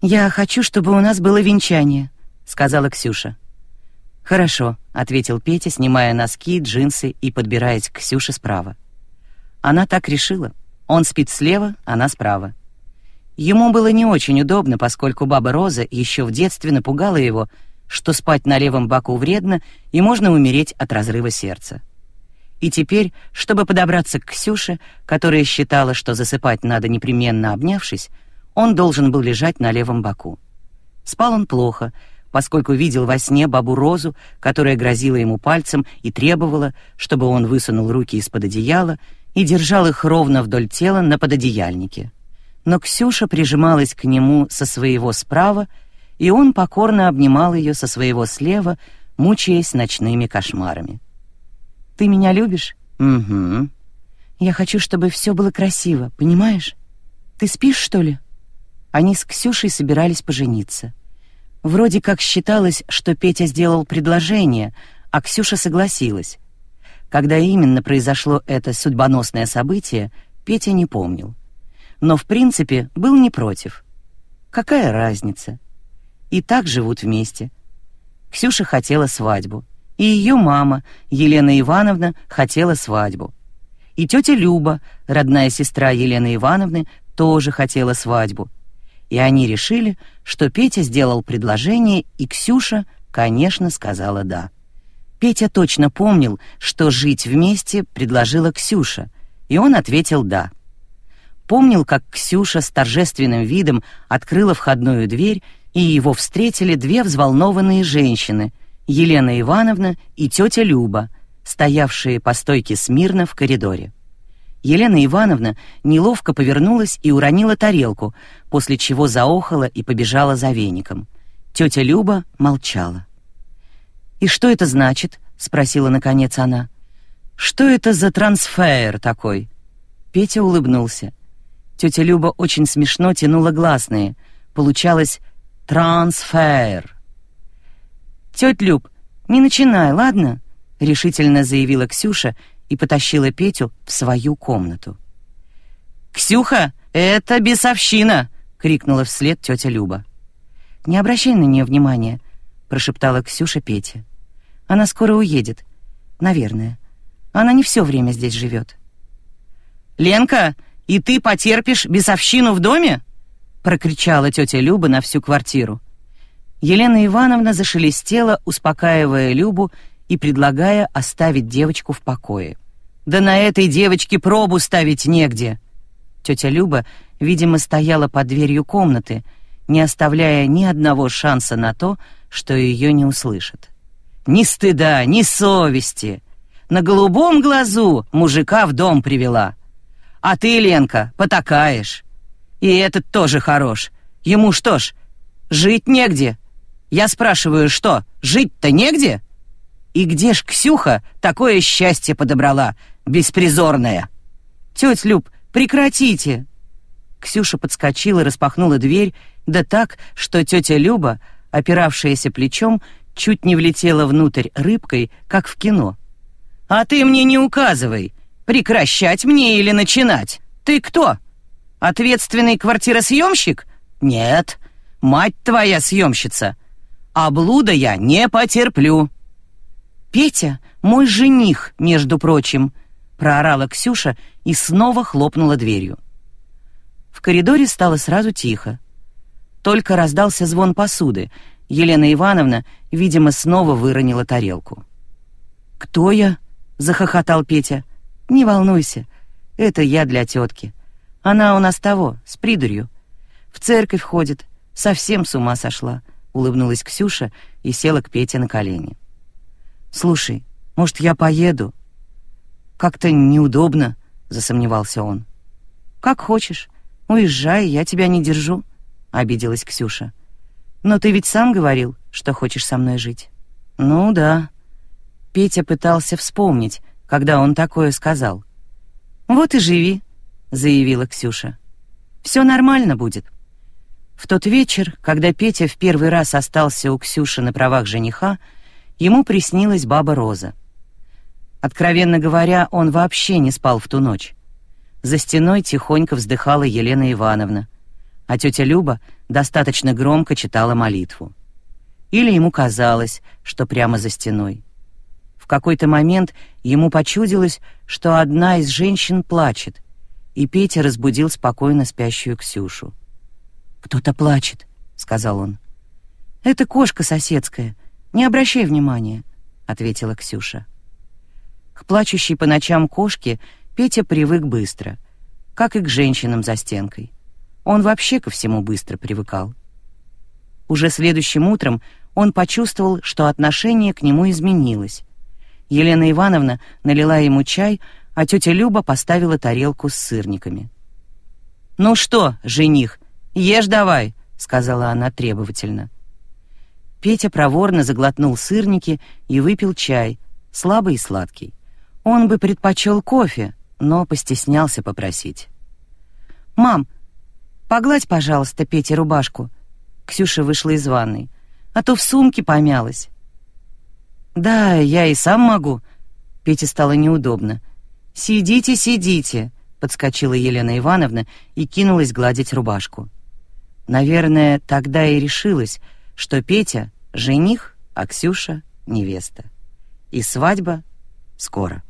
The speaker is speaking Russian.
«Я хочу, чтобы у нас было венчание», — сказала Ксюша. «Хорошо», — ответил Петя, снимая носки, джинсы и подбираясь к Ксюше справа. Она так решила. Он спит слева, она справа. Ему было не очень удобно, поскольку баба Роза еще в детстве напугала его, что спать на левом боку вредно и можно умереть от разрыва сердца. И теперь, чтобы подобраться к Ксюше, которая считала, что засыпать надо непременно обнявшись, он должен был лежать на левом боку. Спал он плохо, поскольку видел во сне бабу Розу, которая грозила ему пальцем и требовала, чтобы он высунул руки из-под одеяла и держал их ровно вдоль тела на пододеяльнике. Но Ксюша прижималась к нему со своего справа, и он покорно обнимал ее со своего слева, мучаясь ночными кошмарами. «Ты меня любишь?» «Угу». «Я хочу, чтобы все было красиво, понимаешь? Ты спишь, что ли?» Они с Ксюшей собирались пожениться. Вроде как считалось, что Петя сделал предложение, а Ксюша согласилась. Когда именно произошло это судьбоносное событие, Петя не помнил. Но в принципе был не против. Какая разница? И так живут вместе. Ксюша хотела свадьбу, и ее мама, Елена Ивановна, хотела свадьбу. И тетя Люба, родная сестра Елены Ивановны, тоже хотела свадьбу и они решили, что Петя сделал предложение, и Ксюша, конечно, сказала «да». Петя точно помнил, что жить вместе предложила Ксюша, и он ответил «да». Помнил, как Ксюша с торжественным видом открыла входную дверь, и его встретили две взволнованные женщины, Елена Ивановна и тетя Люба, стоявшие по стойке смирно в коридоре. Елена Ивановна неловко повернулась и уронила тарелку, после чего заохала и побежала за веником. Тетя Люба молчала. «И что это значит?» — спросила наконец она. «Что это за трансфер такой?» Петя улыбнулся. Тетя Люба очень смешно тянула гласные. Получалось «трансфер». «Тетя Люб, не начинай, ладно?» — решительно заявила Ксюша и потащила Петю в свою комнату. «Ксюха, это бесовщина!» — крикнула вслед тетя Люба. «Не обращай на нее внимания», — прошептала Ксюша Пете. «Она скоро уедет. Наверное. Она не все время здесь живет». «Ленка, и ты потерпишь бесовщину в доме?» — прокричала тетя Люба на всю квартиру. Елена Ивановна зашелестела, успокаивая Любу и предлагая оставить девочку в покое. «Да на этой девочке пробу ставить негде!» Тетя Люба, видимо, стояла под дверью комнаты, не оставляя ни одного шанса на то, что ее не услышат. «Ни стыда, ни совести! На голубом глазу мужика в дом привела. А ты, Ленка, потакаешь. И этот тоже хорош. Ему что ж, жить негде? Я спрашиваю, что, жить-то негде?» И где ж Ксюха такое счастье подобрала, беспризорная? Тетя Люб, прекратите!» Ксюша подскочила, распахнула дверь, да так, что тетя Люба, опиравшаяся плечом, чуть не влетела внутрь рыбкой, как в кино. «А ты мне не указывай, прекращать мне или начинать. Ты кто? Ответственный квартиросъемщик? Нет, мать твоя съемщица. А блуда я не потерплю». «Петя — мой жених, между прочим», — проорала Ксюша и снова хлопнула дверью. В коридоре стало сразу тихо. Только раздался звон посуды. Елена Ивановна, видимо, снова выронила тарелку. «Кто я?» — захохотал Петя. «Не волнуйся, это я для тетки. Она у нас того, с придурью. В церковь ходит, совсем с ума сошла», — улыбнулась Ксюша и села к Пете на колени. «Слушай, может, я поеду?» «Как-то неудобно», — засомневался он. «Как хочешь. Уезжай, я тебя не держу», — обиделась Ксюша. «Но ты ведь сам говорил, что хочешь со мной жить». «Ну да». Петя пытался вспомнить, когда он такое сказал. «Вот и живи», — заявила Ксюша. «Все нормально будет». В тот вечер, когда Петя в первый раз остался у Ксюши на правах жениха, ему приснилась баба Роза. Откровенно говоря, он вообще не спал в ту ночь. За стеной тихонько вздыхала Елена Ивановна. а тетя Люба достаточно громко читала молитву. Или ему казалось, что прямо за стеной. В какой-то момент ему почудилось, что одна из женщин плачет, и Петя разбудил спокойно спящую Ксюшу. «Кто-то плачет», — сказал он. «Это кошка соседская. Не обращай внимания», — ответила Ксюша. К плачущей по ночам кошке Петя привык быстро, как и к женщинам за стенкой. Он вообще ко всему быстро привыкал. Уже следующим утром он почувствовал, что отношение к нему изменилось. Елена Ивановна налила ему чай, а тетя Люба поставила тарелку с сырниками. «Ну что, жених, ешь давай», — сказала она требовательно. Петя проворно заглотнул сырники и выпил чай, слабый и сладкий. Он бы предпочел кофе, но постеснялся попросить. «Мам, погладь, пожалуйста, Пете рубашку». Ксюша вышла из ванной. «А то в сумке помялась». «Да, я и сам могу». Пете стало неудобно. «Сидите, сидите», — подскочила Елена Ивановна и кинулась гладить рубашку. Наверное, тогда и решилась, что Петя — жених, а Ксюша — невеста. И свадьба скоро.